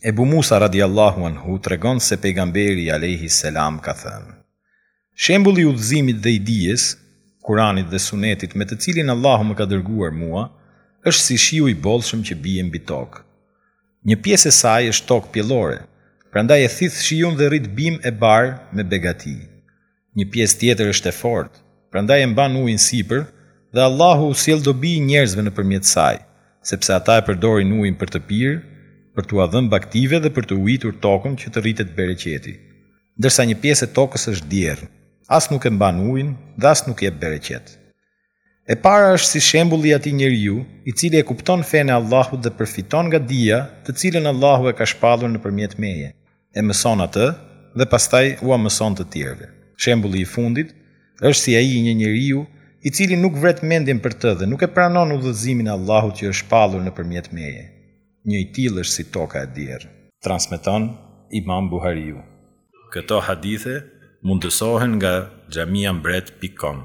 Ebu Musa radijallahu anhu tregon se Pejgamberi alejhi selam ka thënë, Shembulli i udhëzimit dhe i dijes, Kuranit dhe Sunetit me të cilin Allahu më ka dërguar mua, është si shiu i bollshëm që bie mbi tokë. Një pjesë e saj është tokë pjellore, prandaj e thith shiun dhe rrit bimë e bar me begati. Një pjesë tjetër është e fortë, prandaj e mban ujin sipër dhe Allahu u sjell dobi njerëzve nëpërmjet saj, sepse ata e përdorin ujin për të pirë, për t'ua dhënë bagëtive dhe për të ujitur tokën që të rritet bereqeti. Ndërsa një pjesë e tokës është djerrë, as nuk e mban ujin dhe as nuk jep bereqet. E para është si shembulli i atij njeriu, i cili e kupton fenë e Allahut dhe përfiton nga dija, të cilën Allahu e ka shpallur nëpërmjet meje, e mëson atë dhe pastaj ua mëson të tjerëve. Shembulli i fundit është si ai i një njeriu, i cili nuk vret mendjen për të dhe nuk e pranon udhëzimin e Allahut që është shpallur nëpërmjet meje. Një i tillë është si toka e djerrë. Transmeton Imam Buhariu. Këto hadithe mundësohen nga xhamiambret pikë kom.